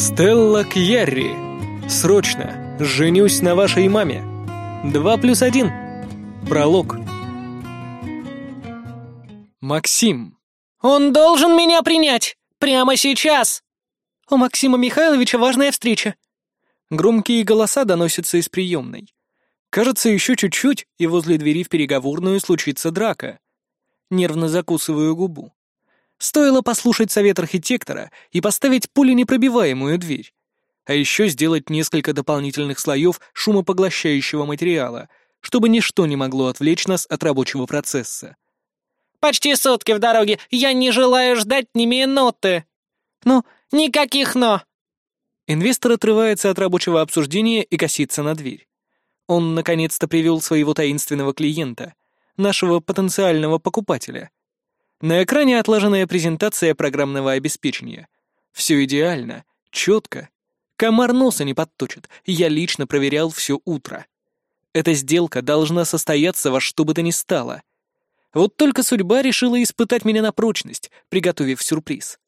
Стелла Кьярри. Срочно. Женюсь на вашей маме. Два плюс один. Пролог. Максим. «Он должен меня принять! Прямо сейчас!» «У Максима Михайловича важная встреча!» Громкие голоса доносятся из приемной. Кажется, еще чуть-чуть, и возле двери в переговорную случится драка. Нервно закусываю губу. Стоило послушать совет архитектора и поставить пуленепробиваемую дверь. А еще сделать несколько дополнительных слоев шумопоглощающего материала, чтобы ничто не могло отвлечь нас от рабочего процесса. «Почти сутки в дороге, я не желаю ждать ни минуты!» «Ну, никаких «но!» Инвестор отрывается от рабочего обсуждения и косится на дверь. Он наконец-то привел своего таинственного клиента, нашего потенциального покупателя. На экране отлаженная презентация программного обеспечения. Все идеально, четко. Комар носа не подточит, я лично проверял все утро. Эта сделка должна состояться во что бы то ни стало. Вот только судьба решила испытать меня на прочность, приготовив сюрприз.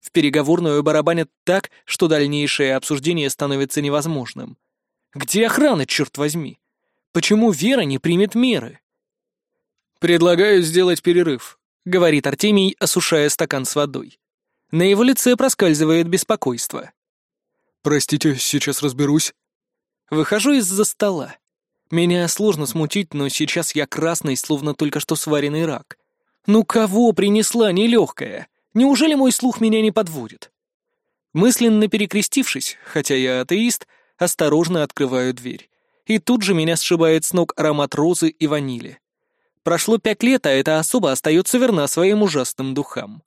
В переговорную барабанят так, что дальнейшее обсуждение становится невозможным. Где охрана, черт возьми? Почему Вера не примет меры? «Предлагаю сделать перерыв», — говорит Артемий, осушая стакан с водой. На его лице проскальзывает беспокойство. «Простите, сейчас разберусь». Выхожу из-за стола. Меня сложно смутить, но сейчас я красный, словно только что сваренный рак. Ну кого принесла нелегкая? Неужели мой слух меня не подводит? Мысленно перекрестившись, хотя я атеист, осторожно открываю дверь. И тут же меня сшибает с ног аромат розы и ванили. Прошло пять лет, а эта особа остается верна своим ужасным духам.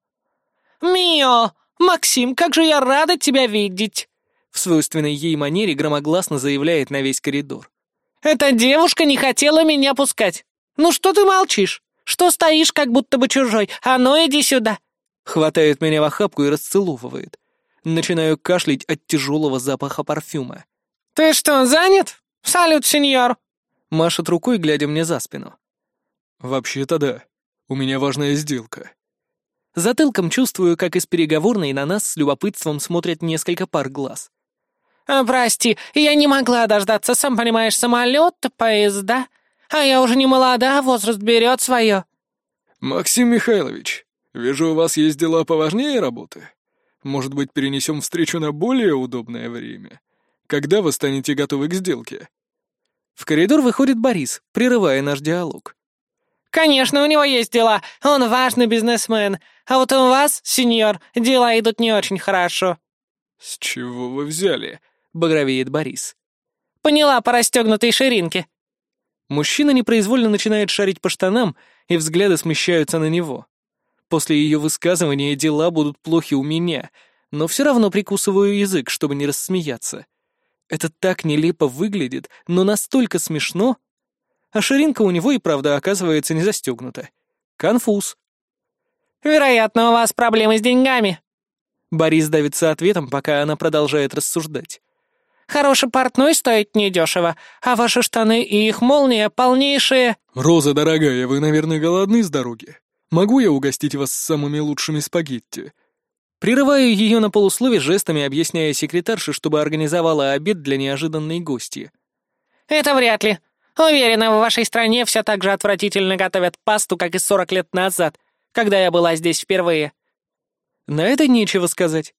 «Мио! Максим, как же я рада тебя видеть!» В свойственной ей манере громогласно заявляет на весь коридор. «Эта девушка не хотела меня пускать. Ну что ты молчишь? Что стоишь, как будто бы чужой? А ну иди сюда!» Хватает меня в охапку и расцеловывает. Начинаю кашлять от тяжелого запаха парфюма. «Ты что, занят? Салют, сеньор!» Машет рукой, глядя мне за спину. «Вообще-то да. У меня важная сделка». Затылком чувствую, как из переговорной на нас с любопытством смотрят несколько пар глаз. А, «Прости, я не могла дождаться, сам понимаешь, самолет, поезда. А я уже не молода, возраст берет свое». «Максим Михайлович, вижу, у вас есть дела поважнее работы. Может быть, перенесем встречу на более удобное время?» Когда вы станете готовы к сделке?» В коридор выходит Борис, прерывая наш диалог. «Конечно, у него есть дела. Он важный бизнесмен. А вот у вас, сеньор, дела идут не очень хорошо». «С чего вы взяли?» — багровеет Борис. «Поняла по расстегнутой ширинке». Мужчина непроизвольно начинает шарить по штанам, и взгляды смещаются на него. После ее высказывания дела будут плохи у меня, но все равно прикусываю язык, чтобы не рассмеяться. Это так нелепо выглядит, но настолько смешно. А ширинка у него и правда оказывается не застегнута. Конфуз. «Вероятно, у вас проблемы с деньгами». Борис давится ответом, пока она продолжает рассуждать. «Хороший портной стоит недешево, а ваши штаны и их молния полнейшие...» «Роза, дорогая, вы, наверное, голодны с дороги. Могу я угостить вас самыми лучшими спагетти?» Прерываю ее на полуслове жестами, объясняя секретарше, чтобы организовала обед для неожиданной гости. «Это вряд ли. Уверена, в вашей стране все так же отвратительно готовят пасту, как и сорок лет назад, когда я была здесь впервые». На это нечего сказать.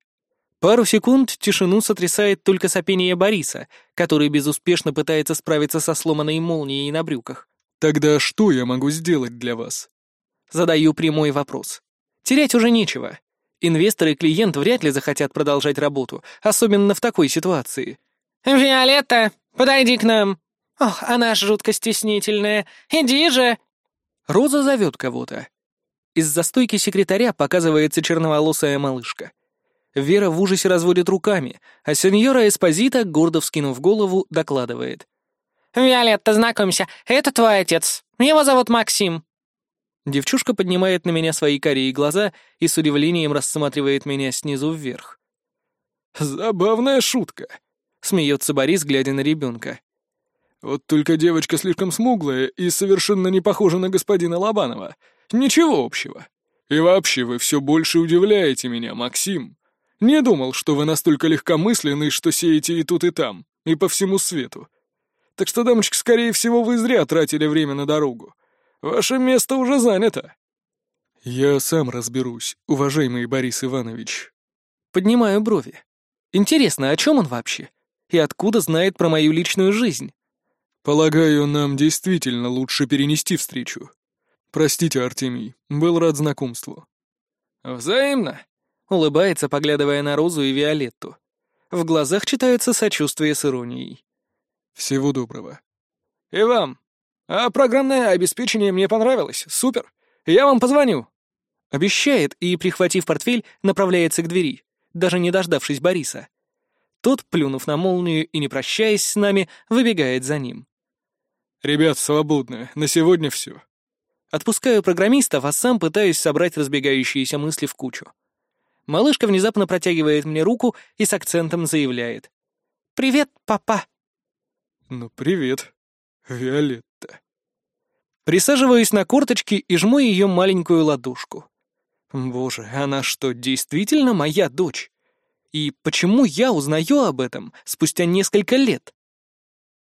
Пару секунд тишину сотрясает только сопение Бориса, который безуспешно пытается справиться со сломанной молнией на брюках. «Тогда что я могу сделать для вас?» Задаю прямой вопрос. Терять уже нечего. Инвестор и клиент вряд ли захотят продолжать работу, особенно в такой ситуации. «Виолетта, подойди к нам. Ох, она жутко стеснительная. Иди же!» Роза зовет кого-то. Из застойки секретаря показывается черноволосая малышка. Вера в ужасе разводит руками, а сеньора Эспозита, гордо вскинув голову, докладывает. «Виолетта, знакомься, это твой отец. Его зовут Максим. Девчушка поднимает на меня свои карие глаза и с удивлением рассматривает меня снизу вверх. «Забавная шутка», — смеется Борис, глядя на ребенка. «Вот только девочка слишком смуглая и совершенно не похожа на господина Лобанова. Ничего общего. И вообще вы все больше удивляете меня, Максим. Не думал, что вы настолько легкомысленны, что сеете и тут, и там, и по всему свету. Так что, дамочка, скорее всего, вы зря тратили время на дорогу. Ваше место уже занято». «Я сам разберусь, уважаемый Борис Иванович». Поднимаю брови. Интересно, о чем он вообще? И откуда знает про мою личную жизнь? «Полагаю, нам действительно лучше перенести встречу. Простите, Артемий, был рад знакомству». «Взаимно», — улыбается, поглядывая на Розу и Виолетту. В глазах читается сочувствие с иронией. «Всего доброго». «И вам. А программное обеспечение мне понравилось. Супер. Я вам позвоню». Обещает и, прихватив портфель, направляется к двери, даже не дождавшись Бориса. Тот, плюнув на молнию и не прощаясь с нами, выбегает за ним. «Ребят, свободны. На сегодня все». Отпускаю программистов, а сам пытаюсь собрать разбегающиеся мысли в кучу. Малышка внезапно протягивает мне руку и с акцентом заявляет. «Привет, папа!» «Ну, привет, Виолетта». Присаживаюсь на корточки и жму ее маленькую ладошку. Боже, она что, действительно моя дочь? И почему я узнаю об этом спустя несколько лет?